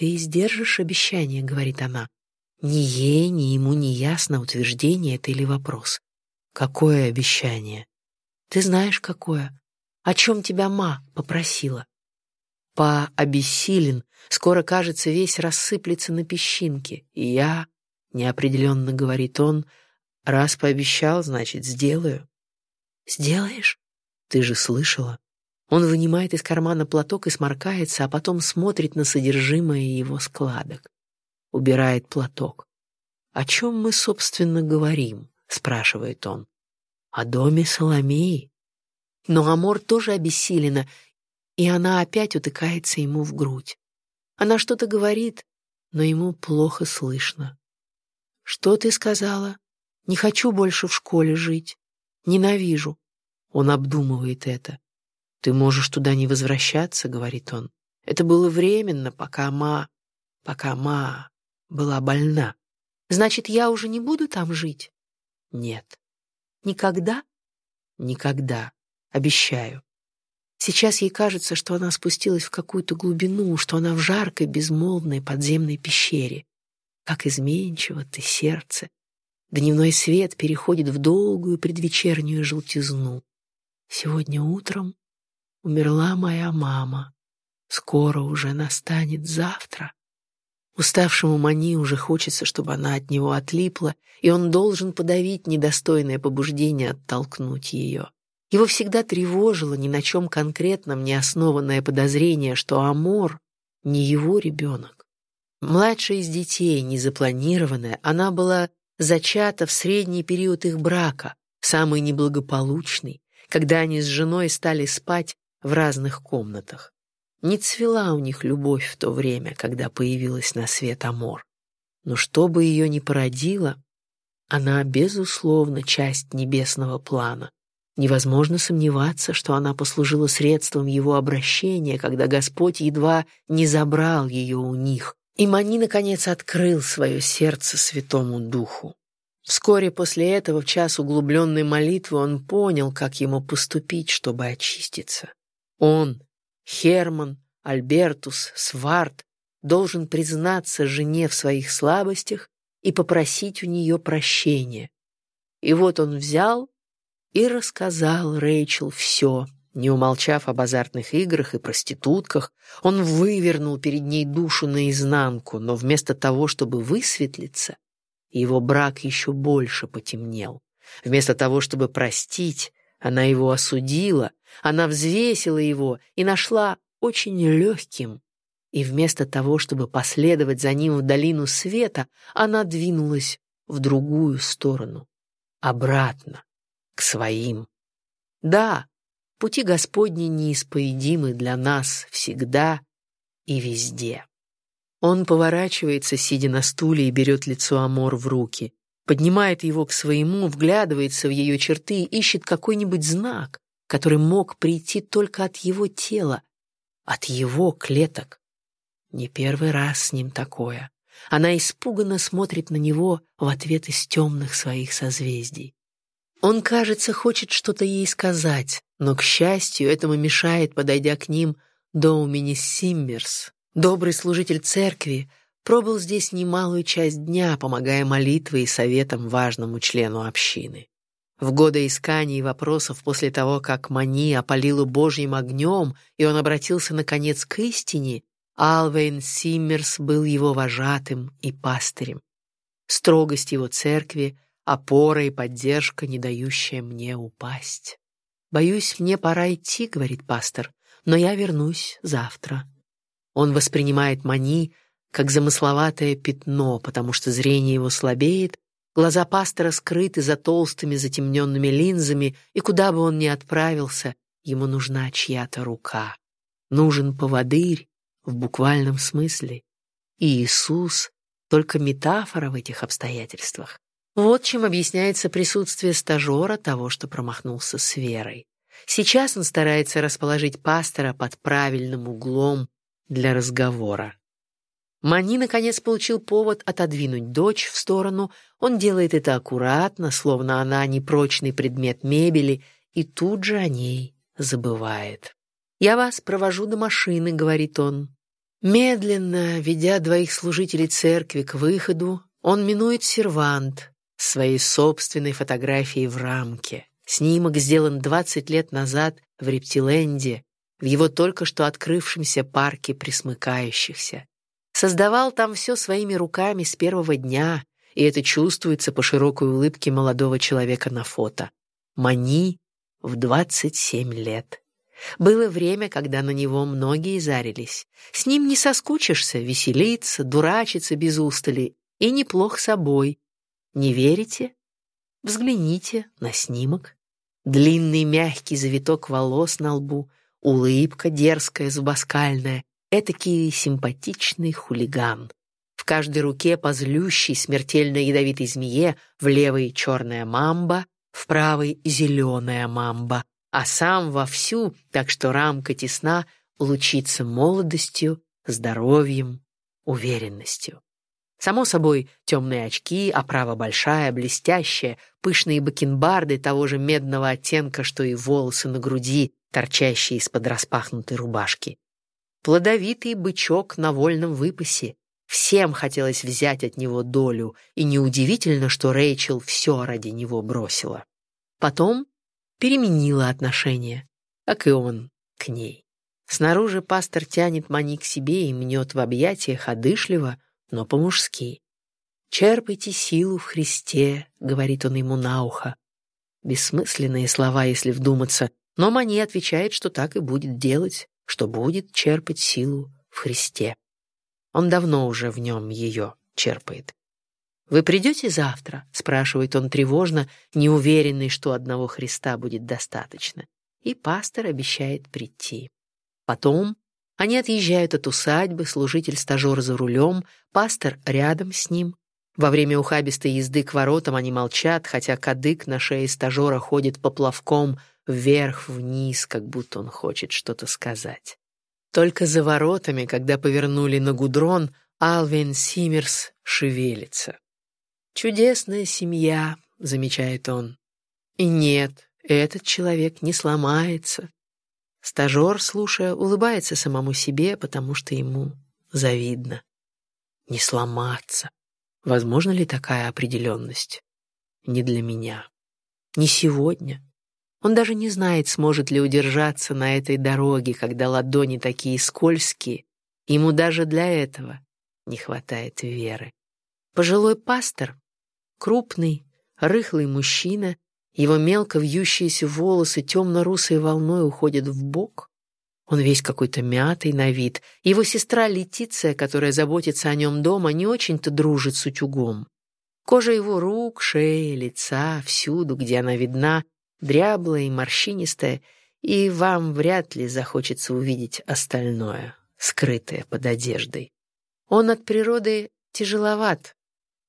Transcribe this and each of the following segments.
ты сдержишь обещание», — говорит она. Ни ей, ни ему не ясно, утверждение это или вопрос. «Какое обещание?» «Ты знаешь, какое. О чем тебя ма попросила?» Па обессилен, скоро, кажется, весь рассыплется на песчинки. И я, неопределенно говорит он, раз пообещал, значит, сделаю. «Сделаешь?» «Ты же слышала?» Он вынимает из кармана платок и сморкается, а потом смотрит на содержимое его складок. Убирает платок. «О чем мы, собственно, говорим?» — спрашивает он. «О доме Соломеи». Но Амор тоже обессилена, и она опять утыкается ему в грудь. Она что-то говорит, но ему плохо слышно. «Что ты сказала? Не хочу больше в школе жить. Ненавижу». Он обдумывает это. «Ты можешь туда не возвращаться», — говорит он. «Это было временно, пока Ма... пока Ма была больна. Значит, я уже не буду там жить?» «Нет». «Никогда?» «Никогда. Обещаю». Сейчас ей кажется, что она спустилась в какую-то глубину, что она в жаркой, безмолвной подземной пещере. Как изменчиво ты сердце. Дневной свет переходит в долгую предвечернюю желтизну. Сегодня утром Умерла моя мама. Скоро уже настанет завтра. Уставшему Мани уже хочется, чтобы она от него отлипла, и он должен подавить недостойное побуждение оттолкнуть ее. Его всегда тревожило ни на чем конкретном не основанное подозрение, что Амор — не его ребенок. Младшая из детей, незапланированная, она была зачата в средний период их брака, самый неблагополучный, когда они с женой стали спать в разных комнатах. Не цвела у них любовь в то время, когда появилась на свет Амор. Но что бы ее ни породило, она, безусловно, часть небесного плана. Невозможно сомневаться, что она послужила средством его обращения, когда Господь едва не забрал ее у них. И Мани, наконец, открыл свое сердце Святому Духу. Вскоре после этого, в час углубленной молитвы, он понял, как ему поступить, чтобы очиститься. Он, Херман, Альбертус, Сварт, должен признаться жене в своих слабостях и попросить у нее прощения. И вот он взял и рассказал Рэйчел все, не умолчав об азартных играх и проститутках, он вывернул перед ней душу наизнанку, но вместо того, чтобы высветлиться, его брак еще больше потемнел. Вместо того, чтобы простить, она его осудила, она взвесила его и нашла очень легким. И вместо того, чтобы последовать за ним в долину света, она двинулась в другую сторону, обратно, к своим. Да, пути Господни неисповедимы для нас всегда и везде. Он поворачивается, сидя на стуле, и берет лицо Амор в руки поднимает его к своему, вглядывается в ее черты и ищет какой-нибудь знак, который мог прийти только от его тела, от его клеток. Не первый раз с ним такое. Она испуганно смотрит на него в ответ из темных своих созвездий. Он, кажется, хочет что-то ей сказать, но, к счастью, этому мешает, подойдя к ним, Доумини Симмерс, добрый служитель церкви, пробыл здесь немалую часть дня, помогая молитвой и советам важному члену общины. В годы исканий и вопросов после того, как Мани опалила Божьим огнем, и он обратился, наконец, к истине, Алвейн Симмерс был его вожатым и пастырем. Строгость его церкви — опора и поддержка, не дающая мне упасть. «Боюсь, мне пора идти», — говорит пастор, — «но я вернусь завтра». Он воспринимает Мани как замысловатое пятно, потому что зрение его слабеет, глаза пастора скрыты за толстыми затемненными линзами, и куда бы он ни отправился, ему нужна чья-то рука. Нужен поводырь в буквальном смысле. И Иисус — только метафора в этих обстоятельствах. Вот чем объясняется присутствие стажера того, что промахнулся с верой. Сейчас он старается расположить пастора под правильным углом для разговора. Мани, наконец, получил повод отодвинуть дочь в сторону. Он делает это аккуратно, словно она непрочный предмет мебели, и тут же о ней забывает. «Я вас провожу до машины», — говорит он. Медленно, ведя двоих служителей церкви к выходу, он минует сервант своей собственной фотографией в рамке. Снимок сделан 20 лет назад в Рептиленде, в его только что открывшемся парке присмыкающихся. Создавал там все своими руками с первого дня, и это чувствуется по широкой улыбке молодого человека на фото. Мани в 27 лет. Было время, когда на него многие зарились. С ним не соскучишься, веселиться, дурачиться без устали и неплох собой. Не верите? Взгляните на снимок. Длинный мягкий завиток волос на лбу, улыбка дерзкая, зубоскальная, этакий симпатичный хулиган. В каждой руке по смертельно ядовитой змее, в левой черная мамба, в правой зеленая мамба, а сам вовсю, так что рамка тесна, лучится молодостью, здоровьем, уверенностью. Само собой, темные очки, оправа большая, блестящая, пышные бакенбарды того же медного оттенка, что и волосы на груди, торчащие из-под распахнутой рубашки. Плодовитый бычок на вольном выпасе. Всем хотелось взять от него долю, и неудивительно, что Рэйчел все ради него бросила. Потом переменила отношение, как и он к ней. Снаружи пастор тянет Мани к себе и мнет в объятиях одышливо, но по-мужски. «Черпайте силу в Христе», — говорит он ему на ухо. Бессмысленные слова, если вдуматься, но Мани отвечает, что так и будет делать, что будет черпать силу в Христе. Он давно уже в нем ее черпает. «Вы придете завтра?» — спрашивает он тревожно, неуверенный, что одного Христа будет достаточно. И пастор обещает прийти. Потом они отъезжают от усадьбы, служитель-стажер за рулем, пастор рядом с ним. Во время ухабистой езды к воротам они молчат, хотя кадык на шее стажера ходит поплавком вверх-вниз, как будто он хочет что-то сказать. Только за воротами, когда повернули на гудрон, Алвин Симмерс шевелится. «Чудесная семья», — замечает он. И нет, этот человек не сломается. Стажер, слушая, улыбается самому себе, потому что ему завидно. Не сломаться. Возможно ли такая определенность? Не для меня. Не сегодня. Он даже не знает, сможет ли удержаться на этой дороге, когда ладони такие скользкие. Ему даже для этого не хватает веры. Пожилой пастор Крупный, рыхлый мужчина, его мелко вьющиеся волосы темно-русой волной уходят в бок. Он весь какой-то мятый на вид. Его сестра Летиция, которая заботится о нем дома, не очень-то дружит с утюгом. Кожа его рук, шеи, лица, всюду, где она видна, дряблая и морщинистая, и вам вряд ли захочется увидеть остальное, скрытое под одеждой. Он от природы тяжеловат,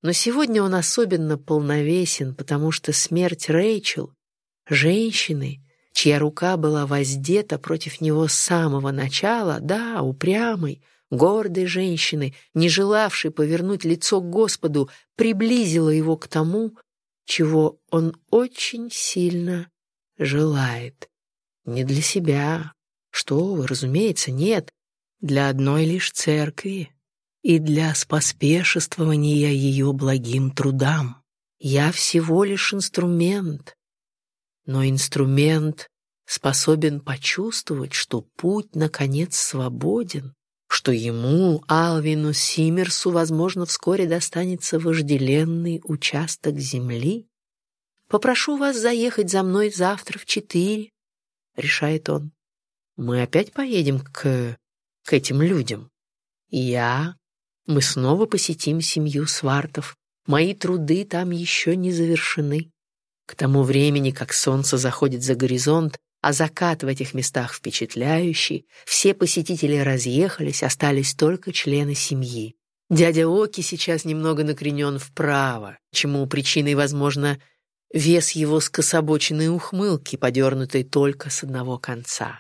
но сегодня он особенно полновесен, потому что смерть Рэйчел, женщины, чья рука была воздета против него с самого начала, да, упрямой, гордой женщины, не желавшей повернуть лицо к Господу, приблизила его к тому, чего он очень сильно желает. Не для себя, что вы, разумеется, нет, для одной лишь церкви и для споспешествования ее благим трудам. Я всего лишь инструмент, но инструмент способен почувствовать, что путь, наконец, свободен, что ему, Алвину Симмерсу, возможно, вскоре достанется вожделенный участок земли. «Попрошу вас заехать за мной завтра в четыре», — решает он. «Мы опять поедем к... к этим людям. Я, мы снова посетим семью Свартов. Мои труды там еще не завершены. К тому времени, как солнце заходит за горизонт, а закат в этих местах впечатляющий, все посетители разъехались, остались только члены семьи. Дядя Оки сейчас немного накренен вправо, чему причиной, возможно, вес его скособоченной ухмылки, подернутой только с одного конца.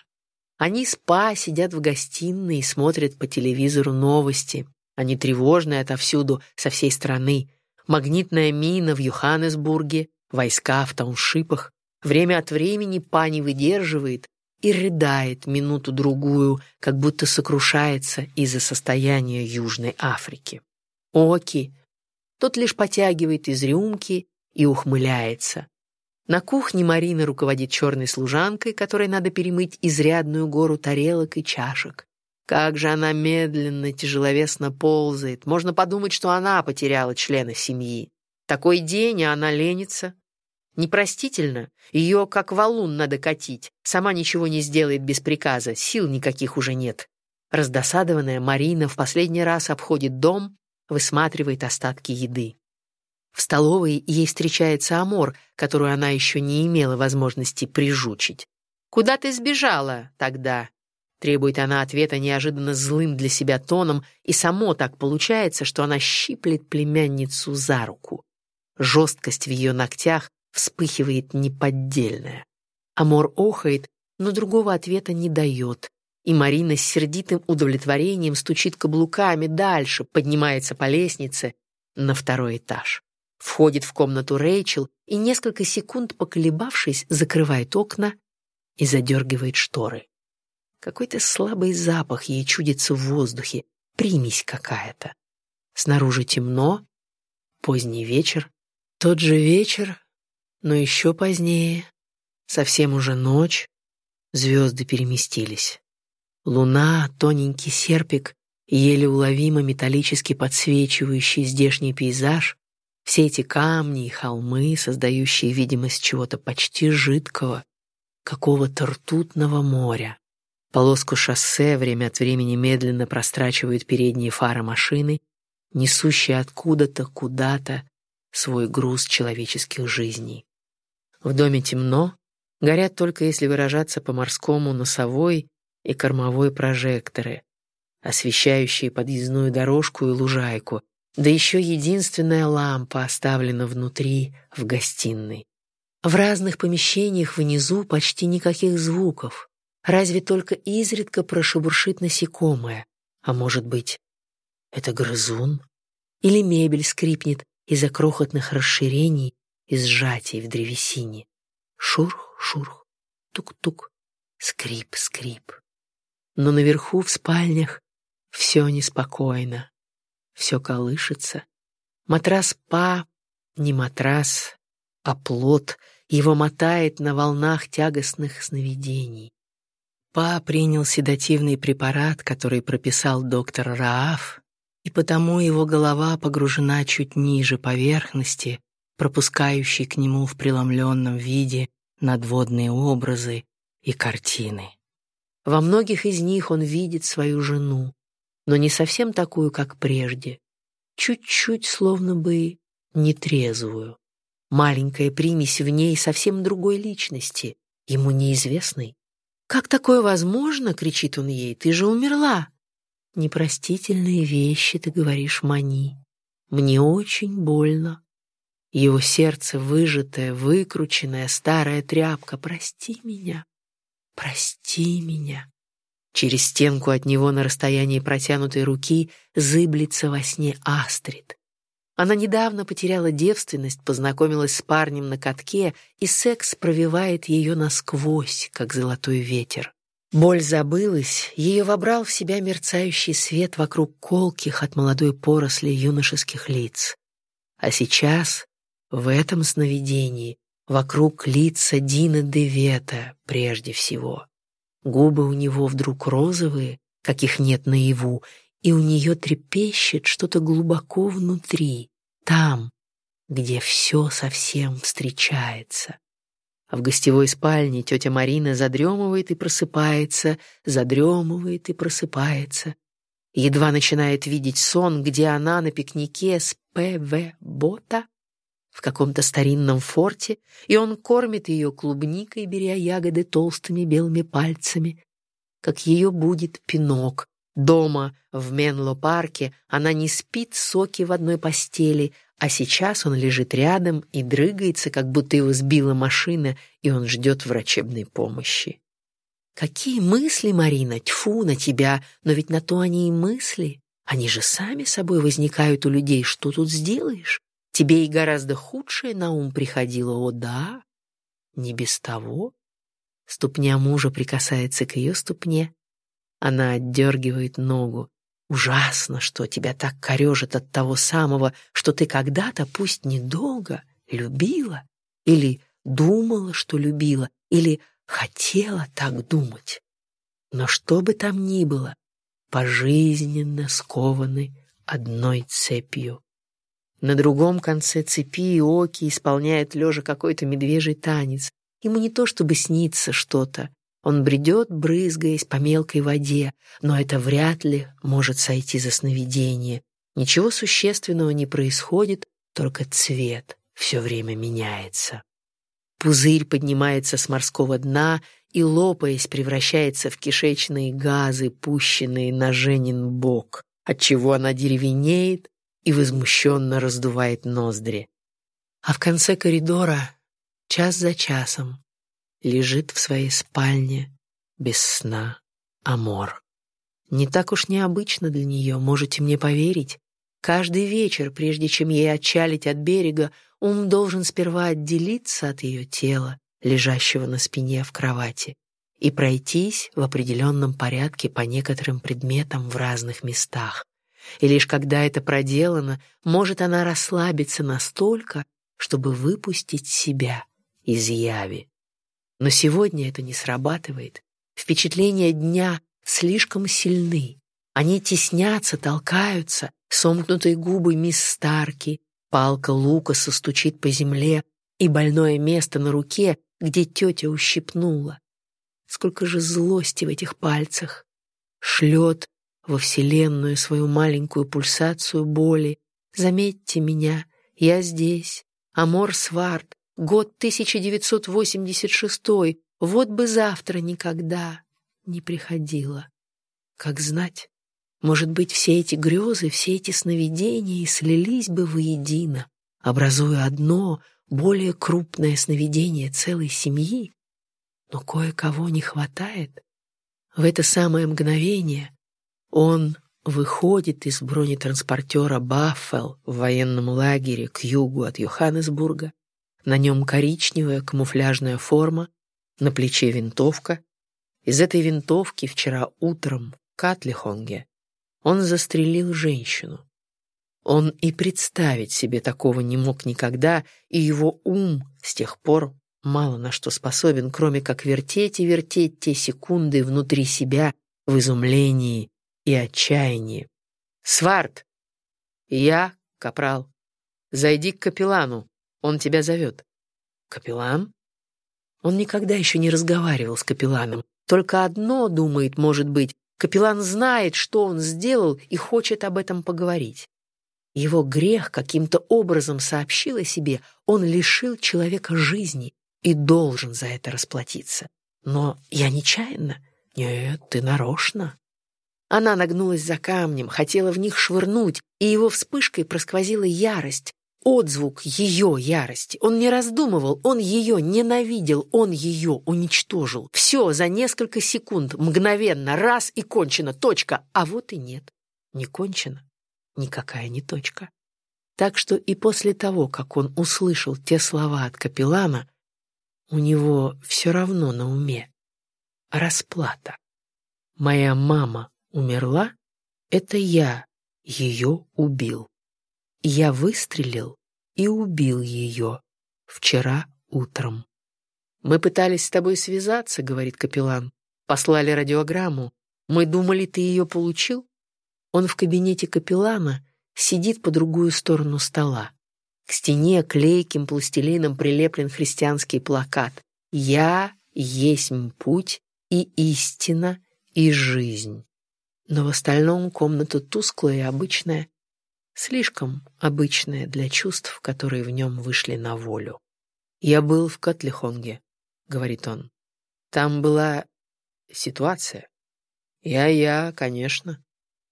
Они с Па сидят в гостиной и смотрят по телевизору новости, они тревожные отовсюду, со всей страны. Магнитная мина в Йоханнесбурге, войска в тауншипах. Время от времени пани выдерживает, и рыдает минуту-другую, как будто сокрушается из-за состояния Южной Африки. Оки. Тот лишь потягивает из рюмки и ухмыляется. На кухне Марина руководит черной служанкой, которой надо перемыть изрядную гору тарелок и чашек. Как же она медленно, тяжеловесно ползает. Можно подумать, что она потеряла члена семьи. Такой день, а она ленится. Непростительно. Ее как валун надо катить. Сама ничего не сделает без приказа. Сил никаких уже нет. Раздосадованная Марина в последний раз обходит дом, высматривает остатки еды. В столовой ей встречается Амор, которую она еще не имела возможности прижучить. «Куда ты сбежала тогда?» Требует она ответа неожиданно злым для себя тоном, и само так получается, что она щиплет племянницу за руку. Жесткость в ее ногтях вспыхивает неподдельная. Амор охает, но другого ответа не дает, и Марина с сердитым удовлетворением стучит каблуками дальше, поднимается по лестнице на второй этаж. Входит в комнату Рэйчел и, несколько секунд поколебавшись, закрывает окна и задергивает шторы. Какой-то слабый запах ей чудится в воздухе, примесь какая-то. Снаружи темно, поздний вечер. Тот же вечер, но еще позднее, совсем уже ночь, звезды переместились. Луна, тоненький серпик, еле уловимо металлически подсвечивающий здешний пейзаж, все эти камни и холмы, создающие видимость чего-то почти жидкого, какого-то ртутного моря. Полоску шоссе время от времени медленно прострачивают передние фары машины, несущие откуда-то, куда-то свой груз человеческих жизней. В доме темно, горят только, если выражаться по-морскому, носовой и кормовой прожекторы, освещающие подъездную дорожку и лужайку, да еще единственная лампа оставлена внутри, в гостиной. В разных помещениях внизу почти никаких звуков, Разве только изредка прошебуршит насекомое. А может быть, это грызун? Или мебель скрипнет из-за крохотных расширений и сжатий в древесине. Шурх, шурх, тук-тук, скрип, скрип. Но наверху в спальнях все неспокойно, все колышется. Матрас Па не матрас, а плод, его мотает на волнах тягостных сновидений. Па принял седативный препарат, который прописал доктор Рааф, и потому его голова погружена чуть ниже поверхности, пропускающей к нему в преломленном виде надводные образы и картины. Во многих из них он видит свою жену, но не совсем такую, как прежде, чуть-чуть словно бы нетрезвую. Маленькая примесь в ней совсем другой личности, ему неизвестной. «Как такое возможно?» — кричит он ей. «Ты же умерла!» «Непростительные вещи, ты говоришь, Мани. Мне очень больно. Его сердце выжатое, выкрученная старая тряпка. Прости меня, прости меня». Через стенку от него на расстоянии протянутой руки зыблется во сне Астрид. Она недавно потеряла девственность, познакомилась с парнем на катке, и секс провивает ее насквозь, как золотой ветер. Боль забылась, ее вобрал в себя мерцающий свет вокруг колких от молодой поросли юношеских лиц. А сейчас, в этом сновидении, вокруг лица Дина Девета прежде всего. Губы у него вдруг розовые, каких нет наяву, и у нее трепещет что-то глубоко внутри, там, где все совсем встречается. В гостевой спальне тетя Марина задремывает и просыпается, задремывает и просыпается. Едва начинает видеть сон, где она на пикнике с П.В. Бота в каком-то старинном форте, и он кормит ее клубникой, беря ягоды толстыми белыми пальцами, как ее будет пинок, Дома, в Менло-парке, она не спит соки в одной постели, а сейчас он лежит рядом и дрыгается, как будто его сбила машина, и он ждет врачебной помощи. Какие мысли, Марина, тьфу на тебя, но ведь на то они и мысли. Они же сами собой возникают у людей, что тут сделаешь? Тебе и гораздо худшее на ум приходило, о да? Не без того? Ступня мужа прикасается к ее ступне. Она отдергивает ногу. Ужасно, что тебя так корежит от того самого, что ты когда-то, пусть недолго, любила. Или думала, что любила. Или хотела так думать. Но что бы там ни было, пожизненно скованы одной цепью. На другом конце цепи Оки исполняет лежа какой-то медвежий танец. Ему не то чтобы снится что-то. Он бредет, брызгаясь по мелкой воде, но это вряд ли может сойти за сновидение. Ничего существенного не происходит, только цвет все время меняется. Пузырь поднимается с морского дна и, лопаясь, превращается в кишечные газы, пущенные на Женин бок, отчего она деревенеет и возмущенно раздувает ноздри. А в конце коридора, час за часом, лежит в своей спальне без сна Амор. Не так уж необычно для нее, можете мне поверить. Каждый вечер, прежде чем ей отчалить от берега, ум должен сперва отделиться от ее тела, лежащего на спине в кровати, и пройтись в определенном порядке по некоторым предметам в разных местах. И лишь когда это проделано, может она расслабиться настолько, чтобы выпустить себя из яви. Но сегодня это не срабатывает. Впечатления дня слишком сильны. Они теснятся, толкаются, сомкнутые губы мисс Старки, палка Лукаса стучит по земле, и больное место на руке где тетя ущипнула. Сколько же злости в этих пальцах. Шлет во Вселенную свою маленькую пульсацию боли. Заметьте меня, я здесь. Амор Сварт, год 1986, вот бы завтра никогда не приходила. Как знать, может быть, все эти грезы, все эти сновидения слились бы воедино, образуя одно более крупное сновидение целой семьи, но кое-кого не хватает. В это самое мгновение он выходит из бронетранспортера «Баффел» в военном лагере к югу от Йоханнесбурга. На нем коричневая камуфляжная форма, на плече винтовка. Из этой винтовки вчера утром в Катлихонге он застрелил женщину. Он и представить себе такого не мог никогда, и его ум с тех пор мало на что способен, кроме как вертеть и вертеть те секунды внутри себя в изумлении и отчаянии. «Сварт!» «Я, капрал. Зайди к капеллану, он тебя зовет». «Капеллан?» Он никогда еще не разговаривал с капелланом. Только одно, думает, может быть, капеллан знает, что он сделал и хочет об этом поговорить. Его грех каким-то образом сообщил о себе, он лишил человека жизни и должен за это расплатиться. Но я нечаянно? Нет, ты нарочно. Она нагнулась за камнем, хотела в них швырнуть, и его вспышкой просквозила ярость, отзвук ее ярости. Он не раздумывал, он ее ненавидел, он ее уничтожил. Все за несколько секунд, мгновенно, раз и кончено, точка. А вот и нет, не кончено никакая не точка. Так что и после того, как он услышал те слова от капеллана, у него все равно на уме расплата. Моя мама умерла, это я ее убил. Я выстрелил и убил ее вчера утром. «Мы пытались с тобой связаться», — говорит капеллан. «Послали радиограмму. Мы думали, ты ее получил?» Он в кабинете капеллана сидит по другую сторону стола. К стене клейким пластилином прилеплен христианский плакат «Я есть путь и истина и жизнь». Но в остальном комната тусклая и обычная, слишком обычная для чувств, которые в нем вышли на волю. «Я был в Котлихонге», — говорит он. «Там была ситуация. Я-я, конечно.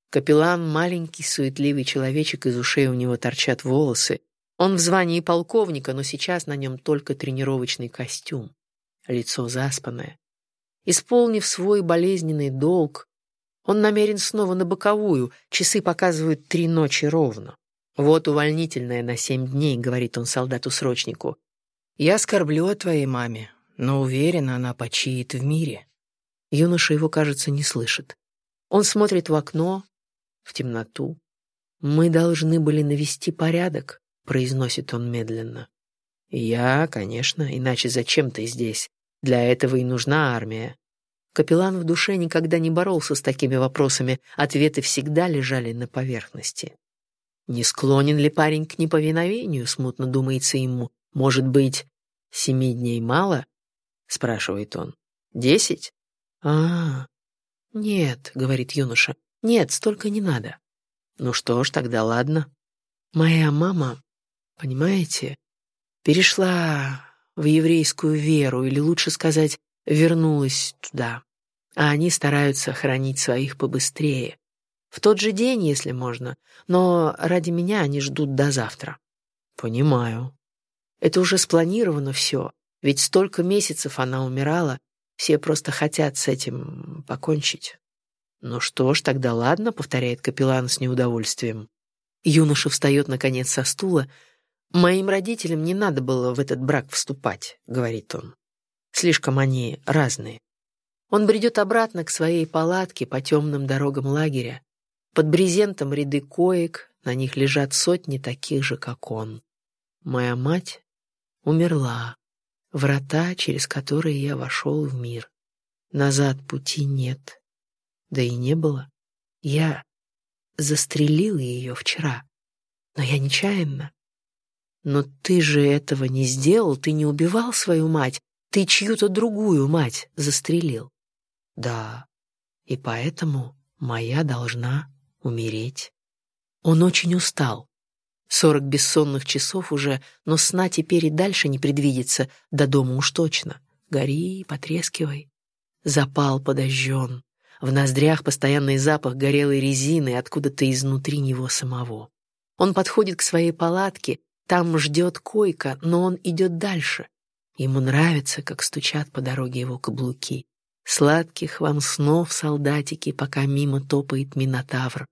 Капеллан — маленький, суетливый человечек, из ушей у него торчат волосы. Он в звании полковника, но сейчас на нем только тренировочный костюм. Лицо заспанное. Исполнив свой болезненный долг, он намерен снова на боковую, часы показывают три ночи ровно. «Вот увольнительная на семь дней», — говорит он солдату-срочнику. «Я скорблю о твоей маме, но уверена, она почиет в мире. Юноша его, кажется, не слышит. Он смотрит в окно, в темноту. «Мы должны были навести порядок», — произносит он медленно. «Я, конечно, иначе зачем ты здесь? Для этого и нужна армия». Капеллан в душе никогда не боролся с такими вопросами, ответы всегда лежали на поверхности. Не склонен ли парень к неповиновению, смутно думается ему. Может быть, семи дней мало? спрашивает он. Десять? А, нет, говорит юноша. Нет, столько не надо. Ну что ж, тогда ладно. Моя мама, понимаете, перешла в еврейскую веру, или лучше сказать, вернулась туда. А они стараются хранить своих побыстрее. В тот же день, если можно, но ради меня они ждут до завтра. Понимаю. Это уже спланировано все, ведь столько месяцев она умирала, все просто хотят с этим покончить. «Ну что ж, тогда ладно», — повторяет капеллан с неудовольствием. Юноша встает, наконец, со стула. «Моим родителям не надо было в этот брак вступать», — говорит он. «Слишком они разные». Он бредет обратно к своей палатке по темным дорогам лагеря. Под брезентом ряды коек, на них лежат сотни таких же, как он. Моя мать умерла. Врата, через которые я вошел в мир. Назад пути нет. Да и не было. Я застрелил ее вчера. Но я нечаянно. Но ты же этого не сделал, ты не убивал свою мать, ты чью-то другую мать застрелил. Да, и поэтому моя должна умереть. Он очень устал. Сорок бессонных часов уже, но сна теперь и дальше не предвидится, до дома уж точно. Гори, потрескивай. Запал подожжен. В ноздрях постоянный запах горелой резины откуда-то изнутри него самого. Он подходит к своей палатке, там ждет койка, но он идет дальше. Ему нравится, как стучат по дороге его каблуки. Сладких вам снов, солдатики, пока мимо топает Минотавр.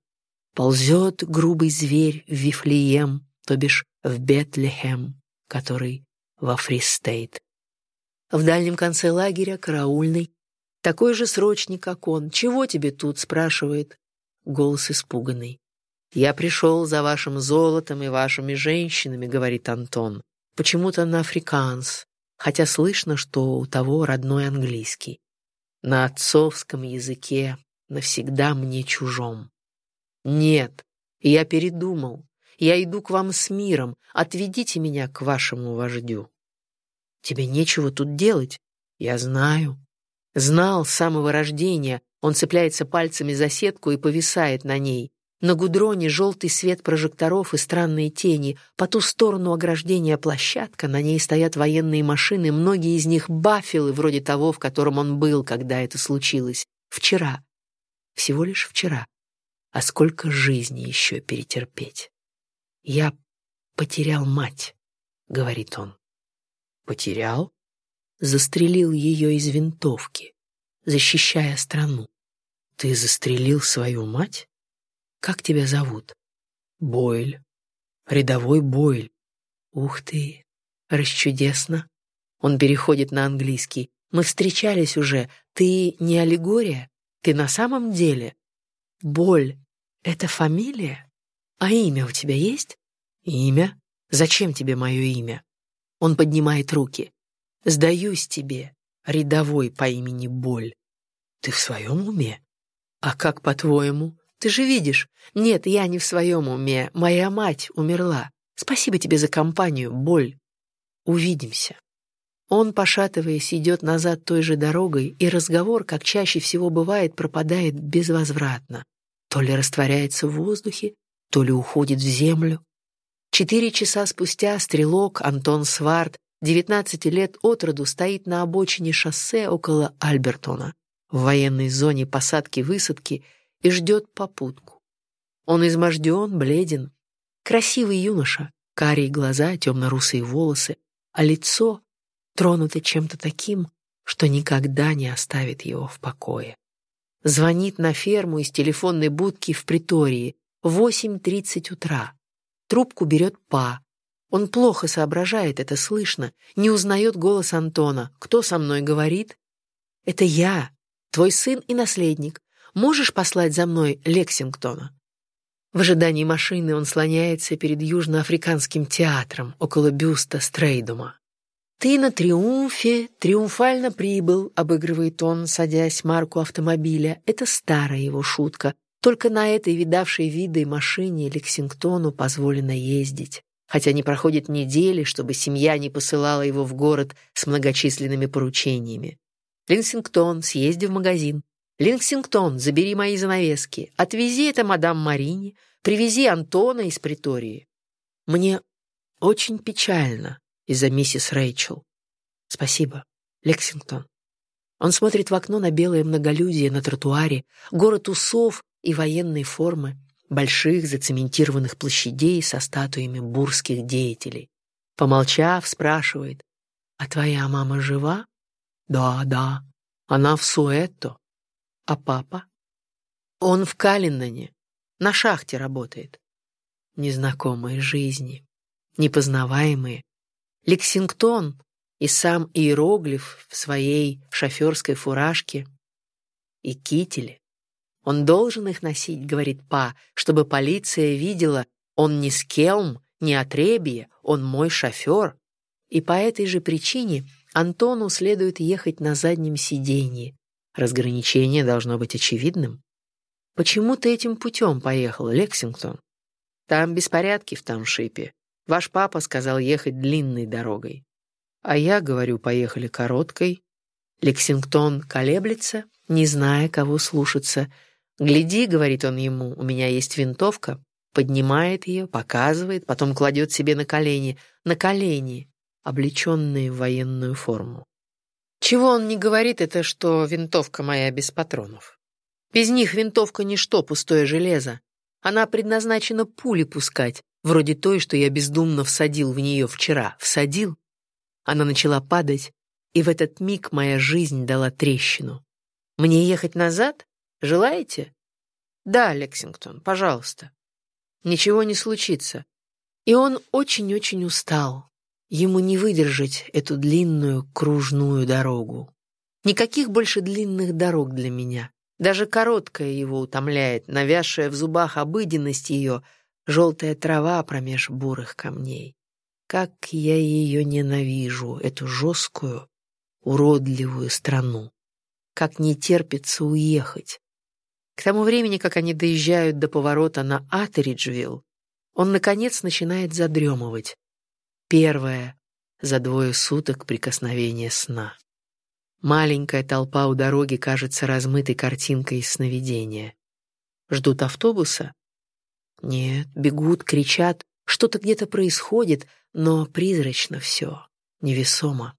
Ползет грубый зверь в Вифлеем, то бишь в Бетлехем, который во Фристейт. В дальнем конце лагеря караульный, такой же срочник, как он. «Чего тебе тут?» — спрашивает. Голос испуганный. «Я пришел за вашим золотом и вашими женщинами», — говорит Антон. Почему-то на африканс, хотя слышно, что у того родной английский. На отцовском языке, навсегда мне чужом. «Нет, я передумал. Я иду к вам с миром. Отведите меня к вашему вождю». «Тебе нечего тут делать. Я знаю». Знал с самого рождения. Он цепляется пальцами за сетку и повисает на ней. На гудроне желтый свет прожекторов и странные тени. По ту сторону ограждения площадка, на ней стоят военные машины, многие из них баффилы, вроде того, в котором он был, когда это случилось. Вчера. Всего лишь вчера. А сколько жизней еще перетерпеть? Я потерял мать, говорит он. Потерял? Застрелил ее из винтовки, защищая страну. Ты застрелил свою мать? Как тебя зовут? Бойль. Рядовой Бойль. Ух ты, расчудесно. Он переходит на английский. Мы встречались уже. Ты не аллегория? Ты на самом деле? Боль «Это фамилия? А имя у тебя есть?» «Имя? Зачем тебе мое имя?» Он поднимает руки. «Сдаюсь тебе, рядовой по имени Боль. Ты в своем уме? А как по-твоему? Ты же видишь. Нет, я не в своем уме. Моя мать умерла. Спасибо тебе за компанию, Боль. Увидимся». Он, пошатываясь, идет назад той же дорогой, и разговор, как чаще всего бывает, пропадает безвозвратно то ли растворяется в воздухе, то ли уходит в землю. Четыре часа спустя стрелок Антон Сварт, 19 лет от роду, стоит на обочине шоссе около Альбертона, в военной зоне посадки-высадки, и ждет попутку. Он изможден, бледен, красивый юноша, карие глаза, темно-русые волосы, а лицо тронуто чем-то таким, что никогда не оставит его в покое. Звонит на ферму из телефонной будки в притории. 8.30 утра. Трубку берет Па. Он плохо соображает, это слышно, не узнает голос Антона. Кто со мной говорит? Это я, твой сын и наследник. Можешь послать за мной Лексингтона? В ожидании машины он слоняется перед Южноафриканским театром около бюста Стрейдума. «Ты на триумфе, триумфально прибыл», — обыгрывает он, садясь марку автомобиля. Это старая его шутка. Только на этой видавшей виды машине Лексингтону позволено ездить. Хотя не проходит недели, чтобы семья не посылала его в город с многочисленными поручениями. «Лексингтон, съезди в магазин. Лексингтон, забери мои занавески. Отвези это мадам Марине. Привези Антона из притории». Мне очень печально, из-за миссис Рэйчел. Спасибо, Лексингтон. Он смотрит в окно на белое многолюдие на тротуаре, город усов и военной формы, больших зацементированных площадей со статуями бурских деятелей. Помолчав, спрашивает, «А твоя мама жива?» «Да, да, она в Суэтто. А папа?» «Он в Калиннане, на шахте работает». Незнакомые жизни, непознаваемые, Лексингтон и сам иероглиф в своей шоферской фуражке и кителе. Он должен их носить, говорит Па, чтобы полиция видела, он не скелм, не отребье, он мой шофер. И по этой же причине Антону следует ехать на заднем сиденье. Разграничение должно быть очевидным. Почему ты этим путем поехал, Лексингтон? Там беспорядки в Тауншипе. Ваш папа сказал ехать длинной дорогой. А я говорю, поехали короткой. Лексингтон колеблется, не зная, кого слушаться. «Гляди», — говорит он ему, — «у меня есть винтовка». Поднимает ее, показывает, потом кладет себе на колени. На колени, облеченные в военную форму. Чего он не говорит, это что винтовка моя без патронов. Без них винтовка ничто, пустое железо. Она предназначена пули пускать, вроде той, что я бездумно всадил в нее вчера. Всадил? Она начала падать, и в этот миг моя жизнь дала трещину. Мне ехать назад? Желаете? Да, Лексингтон, пожалуйста. Ничего не случится. И он очень-очень устал. Ему не выдержать эту длинную кружную дорогу. Никаких больше длинных дорог для меня. Даже короткая его утомляет, навязшая в зубах обыденность ее — желтая трава промеж бурых камней. Как я ее ненавижу, эту жесткую, уродливую страну. Как не терпится уехать. К тому времени, как они доезжают до поворота на Атериджвилл, он, наконец, начинает задремывать. Первое за двое суток прикосновение сна. Маленькая толпа у дороги кажется размытой картинкой из сновидения. Ждут автобуса, нет, бегут, кричат, что-то где-то происходит, но призрачно все, невесомо.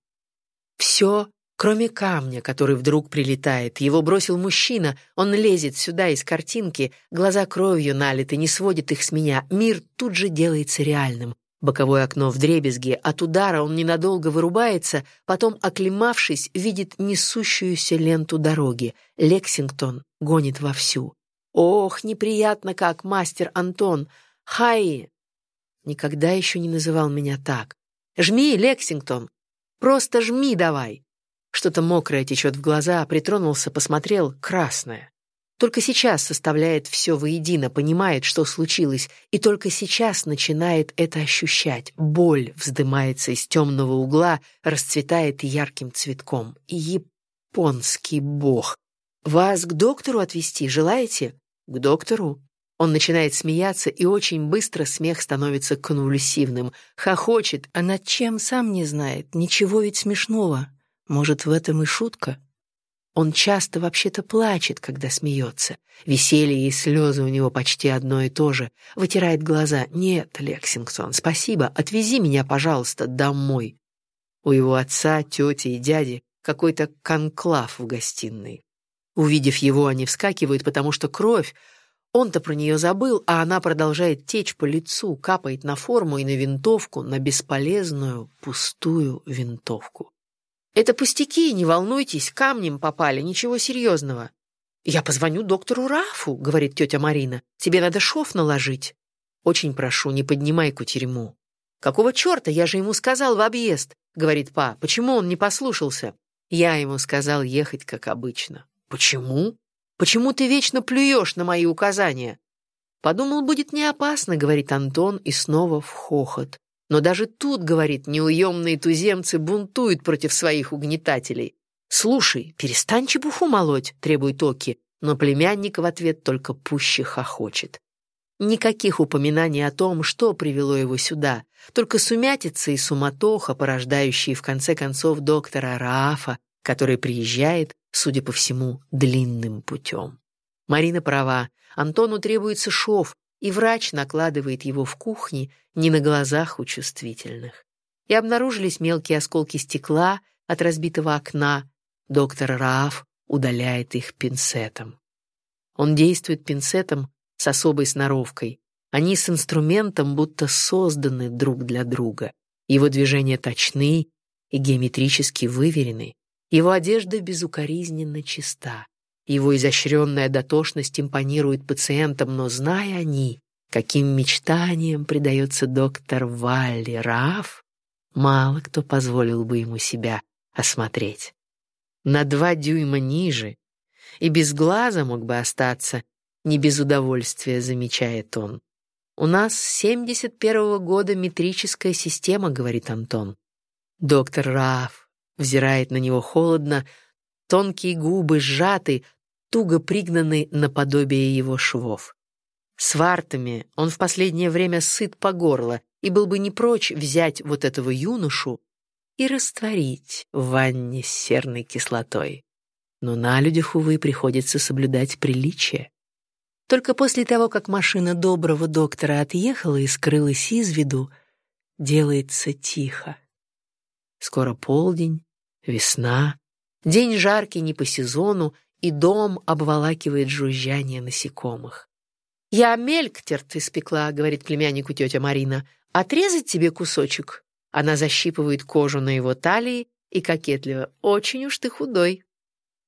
Все, кроме камня, который вдруг прилетает. Его бросил мужчина, он лезет сюда из картинки, глаза кровью налиты, не сводит их с меня. Мир тут же делается реальным. Боковое окно в дребезге, от удара он ненадолго вырубается, потом, оклемавшись, видит несущуюся ленту дороги. Лексингтон гонит вовсю. Ох, неприятно как, мастер Антон. Хай! Никогда еще не называл меня так. Жми, Лексингтон. Просто жми давай. Что-то мокрое течет в глаза, притронулся, посмотрел, красное. Только сейчас составляет все воедино, понимает, что случилось, и только сейчас начинает это ощущать. Боль вздымается из темного угла, расцветает ярким цветком. Японский бог. «Вас к доктору отвезти желаете?» «К доктору?» Он начинает смеяться, и очень быстро смех становится конвульсивным. Хохочет, а над чем сам не знает. Ничего ведь смешного. Может, в этом и шутка? Он часто вообще-то плачет, когда смеется. Веселье и слезы у него почти одно и то же. Вытирает глаза. «Нет, Лексингтон, спасибо. Отвези меня, пожалуйста, домой». У его отца, тети и дяди какой-то конклав в гостиной. Увидев его, они вскакивают, потому что кровь... Он-то про нее забыл, а она продолжает течь по лицу, капает на форму и на винтовку, на бесполезную, пустую винтовку. «Это пустяки, не волнуйтесь, камнем попали, ничего серьезного». «Я позвоню доктору Рафу», — говорит тетя Марина. «Тебе надо шов наложить». «Очень прошу, не поднимай кутерьму». «Какого черта? Я же ему сказал в объезд!» — говорит Па. «Почему он не послушался?» Я ему сказал ехать, как обычно. «Почему? Почему ты вечно плюешь на мои указания?» «Подумал, будет не опасно», — говорит Антон, и снова в хохот. Но даже тут, говорит, неуемные туземцы бунтуют против своих угнетателей. «Слушай, перестань чепуху молоть», — требует Оки, но племянник в ответ только пуще хохочет. Никаких упоминаний о том, что привело его сюда, только сумятица и суматоха, порождающие в конце концов доктора Раафа, который приезжает, судя по всему, длинным путем. Марина права, Антону требуется шов, и врач накладывает его в кухне не на глазах у чувствительных. И обнаружились мелкие осколки стекла от разбитого окна. Доктор Рааф удаляет их пинцетом. Он действует пинцетом с особой сноровкой. Они с инструментом будто созданы друг для друга. Его движения точны и геометрически выверены. Его одежда безукоризненно чиста. Его изощренная дотошность импонирует пациентам, но зная они, каким мечтаниям предается доктор Валли Раф, мало кто позволил бы ему себя осмотреть. На два дюйма ниже и без глаза мог бы остаться, не без удовольствия, замечает он. «У нас с 71-го года метрическая система», — говорит Антон. Доктор Раф взирает на него холодно, тонкие губы сжаты, туго пригнаны наподобие его швов. С вартами он в последнее время сыт по горло и был бы не прочь взять вот этого юношу и растворить в ванне с серной кислотой. Но на людях, увы, приходится соблюдать приличие. Только после того, как машина доброго доктора отъехала и скрылась из виду, делается тихо. Скоро полдень, весна, день жаркий не по сезону, и дом обволакивает жужжание насекомых. «Я мельктерт испекла», — говорит племяннику тетя Марина. «Отрезать тебе кусочек?» Она защипывает кожу на его талии и кокетливо. «Очень уж ты худой».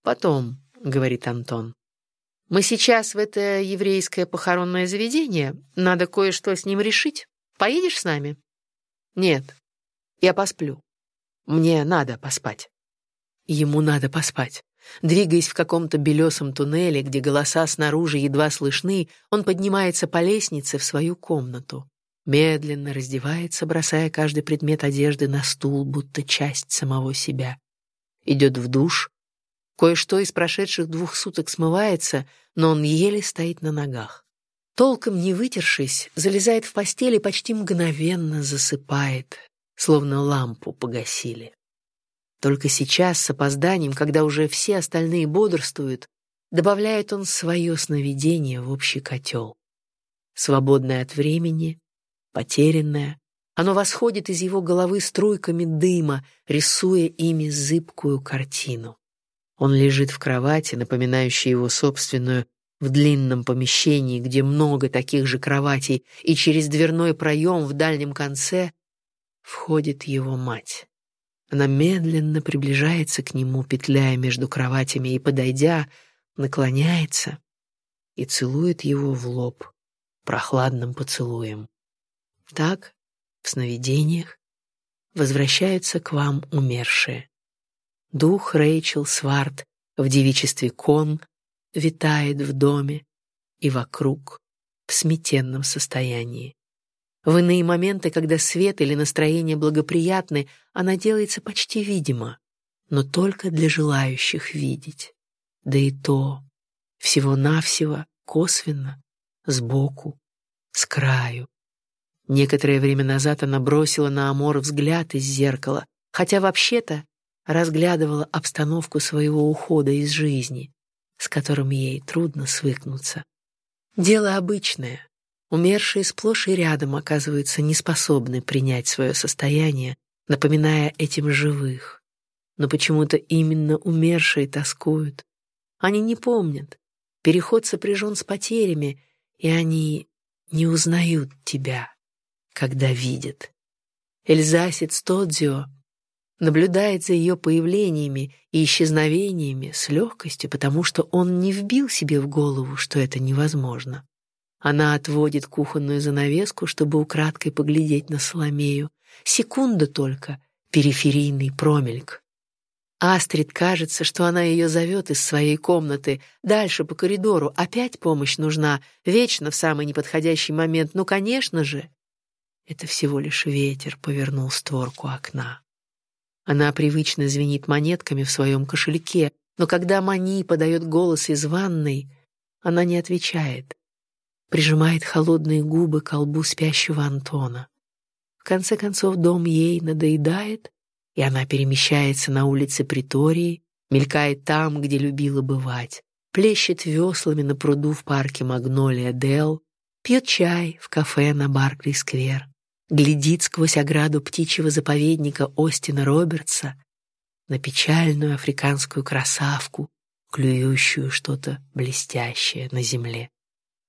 «Потом», — говорит Антон. Мы сейчас в это еврейское похоронное заведение. Надо кое-что с ним решить. Поедешь с нами? Нет. Я посплю. Мне надо поспать. Ему надо поспать. Двигаясь в каком-то белесом туннеле, где голоса снаружи едва слышны, он поднимается по лестнице в свою комнату. Медленно раздевается, бросая каждый предмет одежды на стул, будто часть самого себя. Идет в душ, Кое-что из прошедших двух суток смывается, но он еле стоит на ногах. Толком не вытершись, залезает в постель и почти мгновенно засыпает, словно лампу погасили. Только сейчас, с опозданием, когда уже все остальные бодрствуют, добавляет он свое сновидение в общий котел. Свободное от времени, потерянное, оно восходит из его головы струйками дыма, рисуя ими зыбкую картину. Он лежит в кровати, напоминающей его собственную, в длинном помещении, где много таких же кроватей, и через дверной проем в дальнем конце входит его мать. Она медленно приближается к нему, петляя между кроватями, и, подойдя, наклоняется и целует его в лоб прохладным поцелуем. Так, в сновидениях, возвращаются к вам умершие. Дух Рэйчел Сварт в девичестве кон витает в доме и вокруг в сметенном состоянии. В иные моменты, когда свет или настроение благоприятны, она делается почти видима, но только для желающих видеть. Да и то всего-навсего косвенно, сбоку, с краю. Некоторое время назад она бросила на Амор взгляд из зеркала, хотя вообще-то разглядывала обстановку своего ухода из жизни, с которым ей трудно свыкнуться. Дело обычное. Умершие сплошь и рядом оказываются неспособны принять свое состояние, напоминая этим живых. Но почему-то именно умершие тоскуют. Они не помнят. Переход сопряжен с потерями, и они не узнают тебя, когда видят. Эльзасец Тодзио наблюдает за ее появлениями и исчезновениями с легкостью, потому что он не вбил себе в голову, что это невозможно. Она отводит кухонную занавеску, чтобы украдкой поглядеть на Соломею. Секунда только, периферийный промельк. Астрид кажется, что она ее зовет из своей комнаты, дальше по коридору, опять помощь нужна, вечно в самый неподходящий момент, ну, конечно же. Это всего лишь ветер повернул створку окна. Она привычно звенит монетками в своем кошельке, но когда Мани подает голос из ванной, она не отвечает, прижимает холодные губы к колбу спящего Антона. В конце концов, дом ей надоедает, и она перемещается на улице Притории, мелькает там, где любила бывать, плещет веслами на пруду в парке Магнолия Дел, пьет чай в кафе на Баркли-сквер, глядит сквозь ограду птичьего заповедника Остина Робертса на печальную африканскую красавку, клюющую что-то блестящее на земле.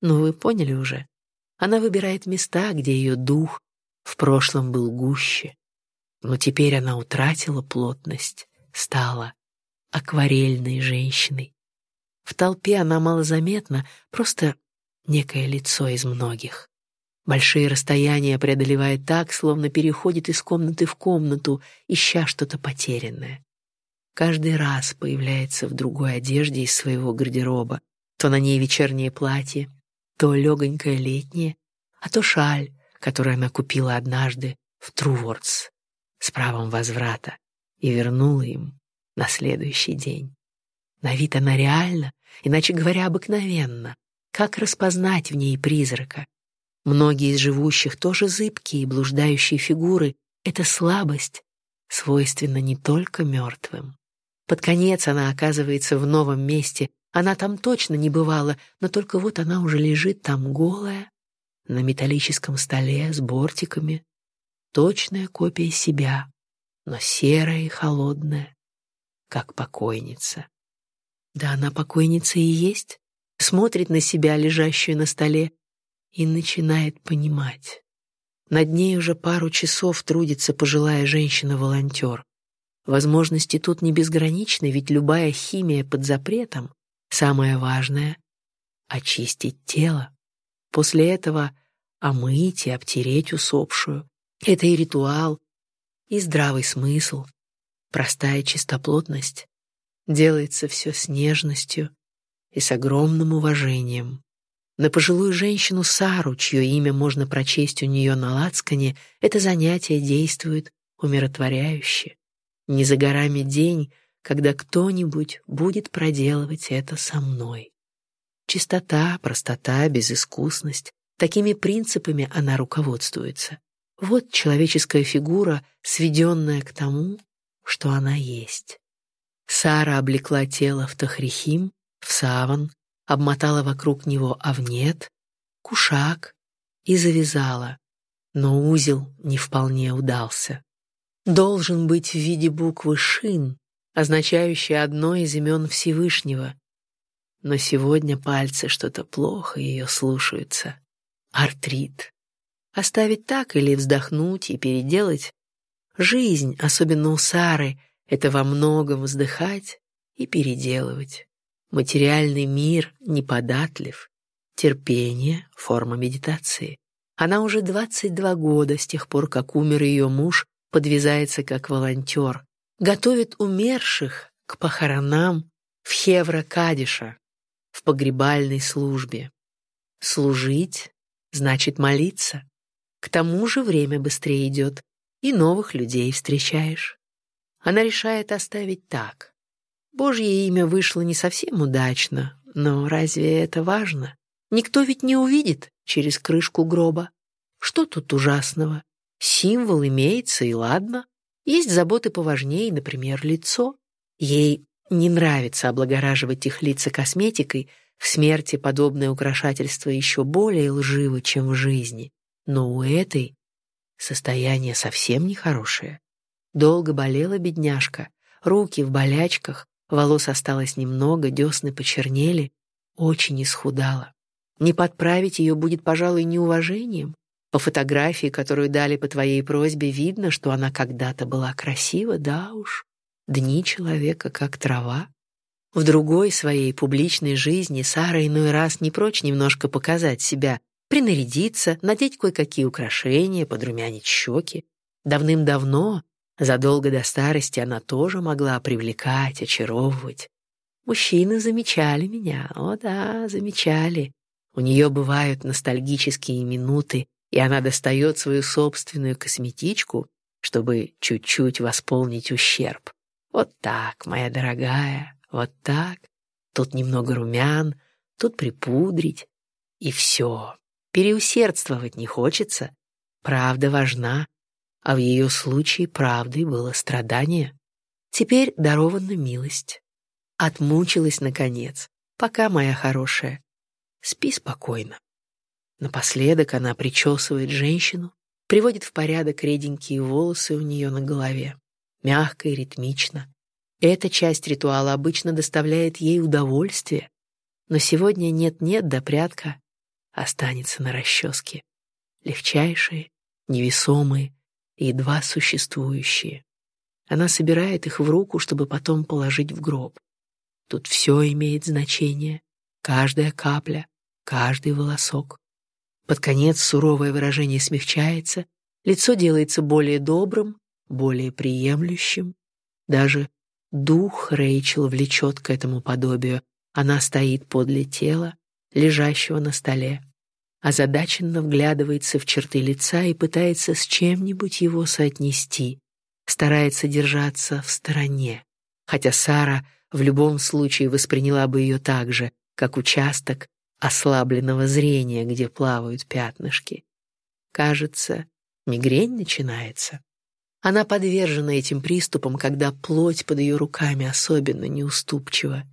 Ну, вы поняли уже? Она выбирает места, где ее дух в прошлом был гуще, но теперь она утратила плотность, стала акварельной женщиной. В толпе она малозаметна, просто некое лицо из многих. Большие расстояния преодолевает так, словно переходит из комнаты в комнату, ища что-то потерянное. Каждый раз появляется в другой одежде из своего гардероба. То на ней вечернее платье, то легонькое летнее, а то шаль, которую она купила однажды в Трувордс с правом возврата и вернула им на следующий день. На вид она реально, иначе говоря, обыкновенно. Как распознать в ней призрака? Многие из живущих тоже зыбкие, блуждающие фигуры — это слабость, свойственна не только мертвым. Под конец она оказывается в новом месте, она там точно не бывала, но только вот она уже лежит там голая, на металлическом столе с бортиками, точная копия себя, но серая и холодная, как покойница. Да она покойница и есть, смотрит на себя, лежащую на столе, и начинает понимать. Над ней уже пару часов трудится пожилая женщина-волонтер. Возможности тут не безграничны, ведь любая химия под запретом. Самое важное — очистить тело. После этого омыть и обтереть усопшую. Это и ритуал, и здравый смысл, простая чистоплотность. Делается все с нежностью и с огромным уважением. На пожилую женщину Сару, чье имя можно прочесть у нее на лацкане, это занятие действует умиротворяюще. Не за горами день, когда кто-нибудь будет проделывать это со мной. Чистота, простота, безыскусность — такими принципами она руководствуется. Вот человеческая фигура, сведенная к тому, что она есть. Сара облекла тело в тахрихим, в саван, обмотала вокруг него авнет, кушак и завязала, но узел не вполне удался. Должен быть в виде буквы «шин», означающей одно из имен Всевышнего. Но сегодня пальцы что-то плохо ее слушаются. Артрит. Оставить так или вздохнуть и переделать? Жизнь, особенно у Сары, это во многом вздыхать и переделывать. Материальный мир неподатлив. Терпение — форма медитации. Она уже 22 года с тех пор, как умер ее муж, подвязается как волонтер, готовит умерших к похоронам в Хевра-Кадиша, в погребальной службе. Служить значит молиться. К тому же время быстрее идет, и новых людей встречаешь. Она решает оставить так. Божье имя вышло не совсем удачно, но разве это важно? Никто ведь не увидит через крышку гроба. Что тут ужасного? Символ имеется, и ладно. Есть заботы поважнее, например, лицо. Ей не нравится облагораживать их лица косметикой, в смерти подобное украшательство еще более лживо, чем в жизни. Но у этой состояние совсем нехорошее. Долго болела бедняжка, руки в болячках, Волос осталось немного, десны почернели, очень исхудала. Не подправить ее будет, пожалуй, неуважением. По фотографии, которую дали по твоей просьбе, видно, что она когда-то была красива, да уж. Дни человека как трава. В другой своей публичной жизни Сара иной раз не прочь немножко показать себя, принарядиться, надеть кое-какие украшения, подрумянить щеки. Давным-давно, задолго до старости, она тоже могла привлекать, очаровывать. Мужчины замечали меня, о да, замечали. У нее бывают ностальгические минуты, и она достает свою собственную косметичку, чтобы чуть-чуть восполнить ущерб. Вот так, моя дорогая, вот так. Тут немного румян, тут припудрить. И все. Переусердствовать не хочется. Правда важна. А в ее случае правдой было страдание. Теперь дарована милость. Отмучилась, наконец. Пока, моя хорошая. Спи спокойно. Напоследок она причесывает женщину, приводит в порядок реденькие волосы у нее на голове. Мягко и ритмично. Эта часть ритуала обычно доставляет ей удовольствие, но сегодня нет-нет да прятка останется на расческе. Легчайшие, невесомые, едва существующие. Она собирает их в руку, чтобы потом положить в гроб. Тут все имеет значение, каждая капля, каждый волосок. Под конец суровое выражение смягчается, лицо делается более добрым, более приемлющим. Даже дух Рэйчел влечет к этому подобию. Она стоит подле тела, лежащего на столе, озадаченно вглядывается в черты лица и пытается с чем-нибудь его соотнести, старается держаться в стороне, хотя Сара в любом случае восприняла бы ее так же, как участок ослабленного зрения, где плавают пятнышки. Кажется, мигрень начинается. Она подвержена этим приступам, когда плоть под ее руками особенно неуступчива.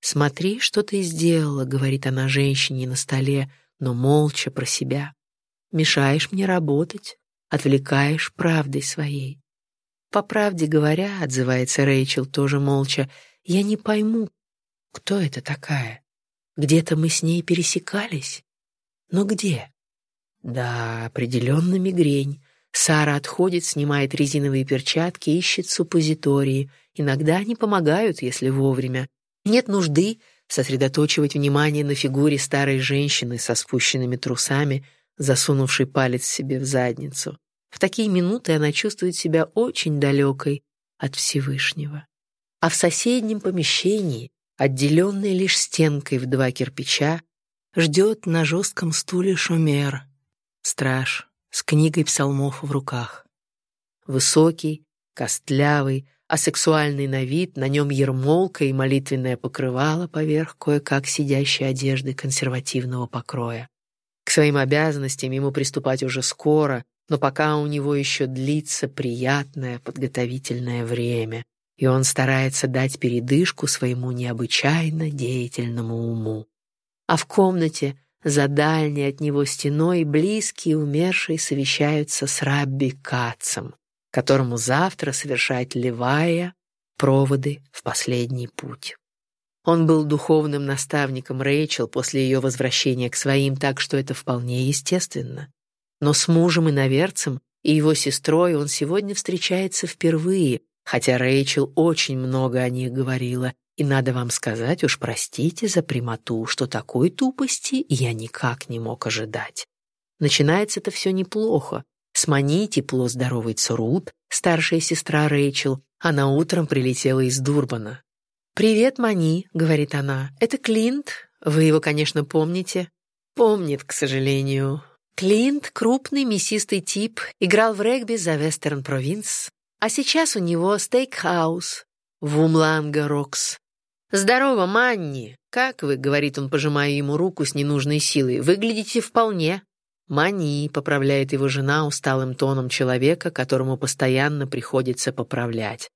«Смотри, что ты сделала», — говорит она женщине на столе, но молча про себя. «Мешаешь мне работать, отвлекаешь правдой своей». «По правде говоря», — отзывается Рэйчел тоже молча, — «я не пойму, кто это такая. Где-то мы с ней пересекались. Но где?» «Да, определенно мигрень. Сара отходит, снимает резиновые перчатки, ищет суппозитории. Иногда они помогают, если вовремя. Нет нужды сосредоточивать внимание на фигуре старой женщины со спущенными трусами, засунувшей палец себе в задницу. В такие минуты она чувствует себя очень далекой от Всевышнего. А в соседнем помещении, отделенной лишь стенкой в два кирпича, ждет на жестком стуле шумер, страж с книгой псалмов в руках. Высокий, костлявый, асексуальный на вид, на нем ермолка и молитвенное покрывало поверх кое-как сидящей одежды консервативного покроя. К своим обязанностям ему приступать уже скоро, но пока у него еще длится приятное подготовительное время, и он старается дать передышку своему необычайно деятельному уму. А в комнате, за дальней от него стеной, близкие умершие совещаются с Рабби Кацем, которому завтра совершать Левая проводы в последний путь. Он был духовным наставником Рэйчел после ее возвращения к своим, так что это вполне естественно. Но с мужем и наверцем и его сестрой он сегодня встречается впервые, хотя Рэйчел очень много о них говорила, и надо вам сказать, уж простите за прямоту, что такой тупости я никак не мог ожидать. Начинается это все неплохо, с Мани тепло здоровается Рут, старшая сестра Рэйчел. Она утром прилетела из Дурбана. «Привет, Мани», — говорит она. «Это Клинт. Вы его, конечно, помните?» «Помнит, к сожалению». Клинт — крупный мясистый тип, играл в регби за Вестерн Провинс, а сейчас у него стейкхаус в Умланга Рокс. «Здорово, Манни! Как вы?» — говорит он, пожимая ему руку с ненужной силой. «Выглядите вполне». «Мани», — поправляет его жена усталым тоном человека, которому постоянно приходится поправлять.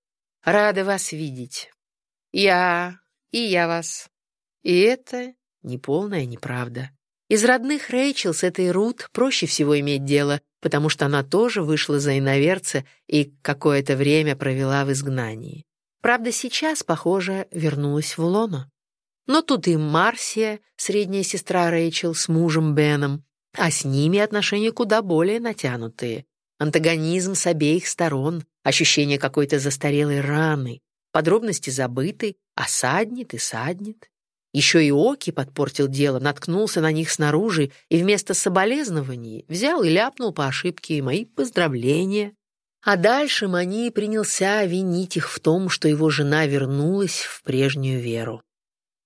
«Рада вас видеть. Я... и я вас». И это неполная неправда. Из родных Рэйчел с этой Рут проще всего иметь дело, потому что она тоже вышла за иноверца и какое-то время провела в изгнании. Правда, сейчас, похоже, вернулась в Лоно. Но тут и Марсия, средняя сестра Рэйчел, с мужем Беном, а с ними отношения куда более натянутые. Антагонизм с обеих сторон, ощущение какой-то застарелой раны. Подробности забыты, а саднет и саднет. Еще и Оки подпортил дело, наткнулся на них снаружи и вместо соболезнований взял и ляпнул по ошибке мои поздравления. А дальше Мани принялся винить их в том, что его жена вернулась в прежнюю веру.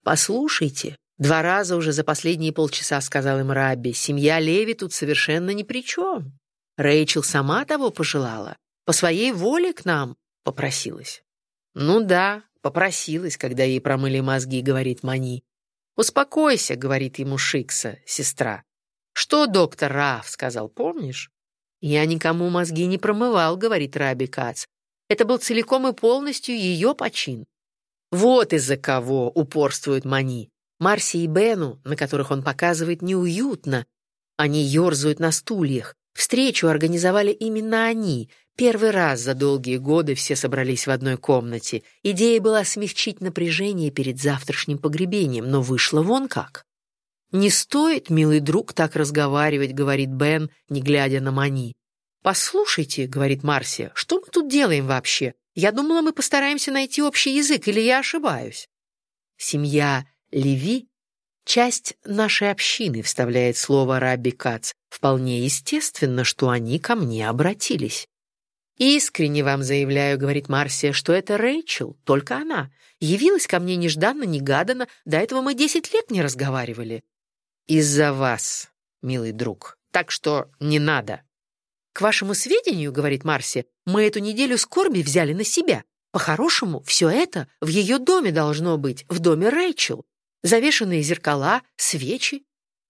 «Послушайте», — два раза уже за последние полчаса сказал им Рабби, «семья Леви тут совершенно ни при чем. Рэйчел сама того пожелала, по своей воле к нам попросилась». «Ну да, попросилась, когда ей промыли мозги», — говорит Мани. «Успокойся», — говорит ему Шикса, сестра. «Что доктор Раф сказал, помнишь?» «Я никому мозги не промывал», — говорит Раби Кац. «Это был целиком и полностью ее почин». Вот из-за кого упорствует Мани. Марси и Бену, на которых он показывает, неуютно. Они ерзают на стульях. Встречу организовали именно они. Первый раз за долгие годы все собрались в одной комнате. Идея была смягчить напряжение перед завтрашним погребением, но вышло вон как. «Не стоит, милый друг, так разговаривать», — говорит Бен, не глядя на Мани. «Послушайте», — говорит Марсия, — «что мы тут делаем вообще? Я думала, мы постараемся найти общий язык, или я ошибаюсь?» Семья Леви — часть нашей общины, вставляет слово Рабби Кац. Вполне естественно, что они ко мне обратились. «Искренне вам заявляю, — говорит Марсия, — что это Рэйчел, только она. Явилась ко мне нежданно-негаданно, до этого мы десять лет не разговаривали. Из-за вас, милый друг, так что не надо». «К вашему сведению, — говорит Марсия, — мы эту неделю скорби взяли на себя. По-хорошему, все это в ее доме должно быть, в доме Рэйчел. Завешенные зеркала, свечи.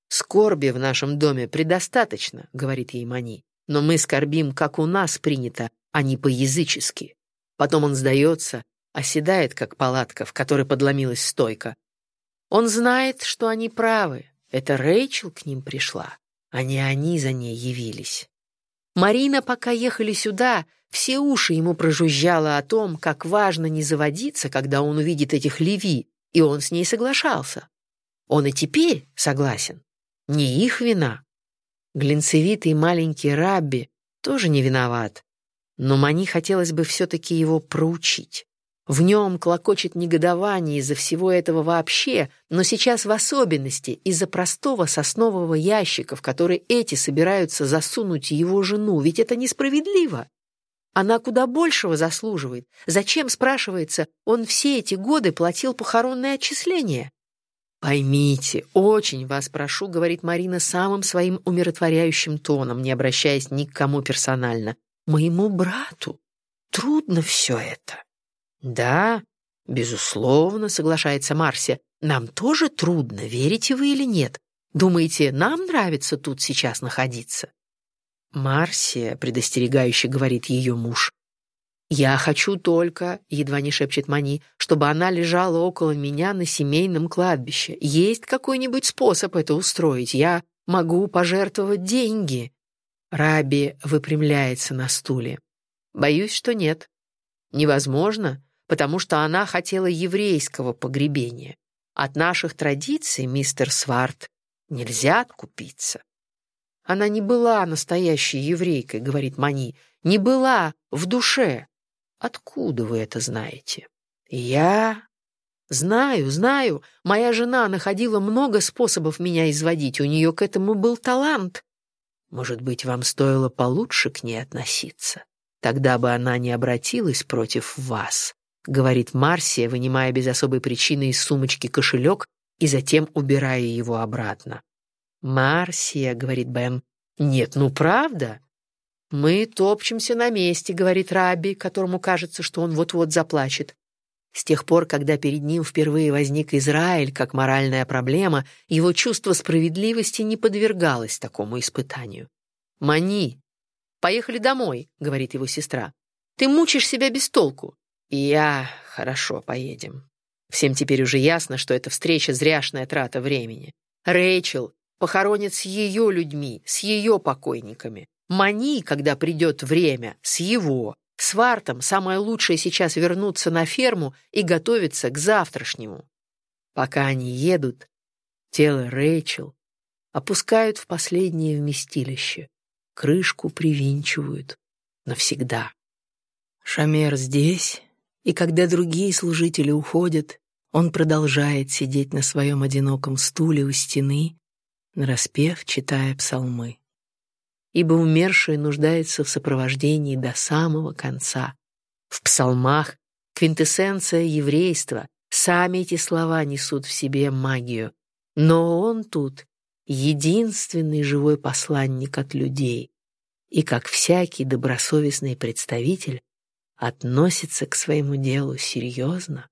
«Скорби в нашем доме предостаточно», — говорит ей Мани. «Но мы скорбим, как у нас принято, а не по-язычески». Потом он сдается, оседает, как палатка, в которой подломилась стойка. Он знает, что они правы. Это Рэйчел к ним пришла, а не они за ней явились. Марина, пока ехали сюда, все уши ему прожужжала о том, как важно не заводиться, когда он увидит этих Леви, и он с ней соглашался. Он и теперь согласен. Не их вина. Глинцевитый маленький Рабби тоже не виноват. Но Мани хотелось бы все-таки его проучить. В нем клокочет негодование из-за всего этого вообще, но сейчас в особенности из-за простого соснового ящика, в который эти собираются засунуть его жену, ведь это несправедливо. Она куда большего заслуживает. Зачем, спрашивается, он все эти годы платил похоронное отчисление? «Поймите, очень вас прошу», — говорит Марина самым своим умиротворяющим тоном, не обращаясь ни к кому персонально. «Моему брату трудно все это». «Да, безусловно», — соглашается Марсия. «Нам тоже трудно, верите вы или нет? Думаете, нам нравится тут сейчас находиться?» «Марсия», — предостерегающе говорит ее муж, «Я хочу только», — едва не шепчет Мани, «чтобы она лежала около меня на семейном кладбище. Есть какой-нибудь способ это устроить? Я могу пожертвовать деньги». Раби выпрямляется на стуле. «Боюсь, что нет. Невозможно, потому что она хотела еврейского погребения. От наших традиций, мистер Сварт, нельзя откупиться. Она не была настоящей еврейкой, говорит Мани, не была в душе. Откуда вы это знаете? Я знаю, знаю. Моя жена находила много способов меня изводить, у нее к этому был талант. Может быть, вам стоило получше к ней относиться? Тогда бы она не обратилась против вас, говорит Марсия, вынимая без особой причины из сумочки кошелек и затем убирая его обратно. Марсия, говорит Бен, нет, ну правда? Мы топчемся на месте, говорит Раби, которому кажется, что он вот-вот заплачет. С тех пор, когда перед ним впервые возник Израиль как моральная проблема, его чувство справедливости не подвергалось такому испытанию. «Мани, Поехали домой», — говорит его сестра. «Ты мучишь себя без толку». «Я... Хорошо, поедем». Всем теперь уже ясно, что эта встреча — зряшная трата времени. Рэйчел похоронят с ее людьми, с ее покойниками. Мани, когда придет время, с его. С Вартом самое лучшее сейчас вернуться на ферму и готовиться к завтрашнему. Пока они едут, тело Рэйчел опускают в последнее вместилище крышку привинчивают навсегда. «Шамер здесь?» И когда другие служители уходят, он продолжает сидеть на своем одиноком стуле у стены, нараспев, читая псалмы. Ибо умерший нуждается в сопровождении до самого конца. В псалмах квинтэссенция еврейства, сами эти слова несут в себе магию. Но он тут единственный живой посланник от людей, и, как всякий добросовестный представитель, относится к своему делу серьезно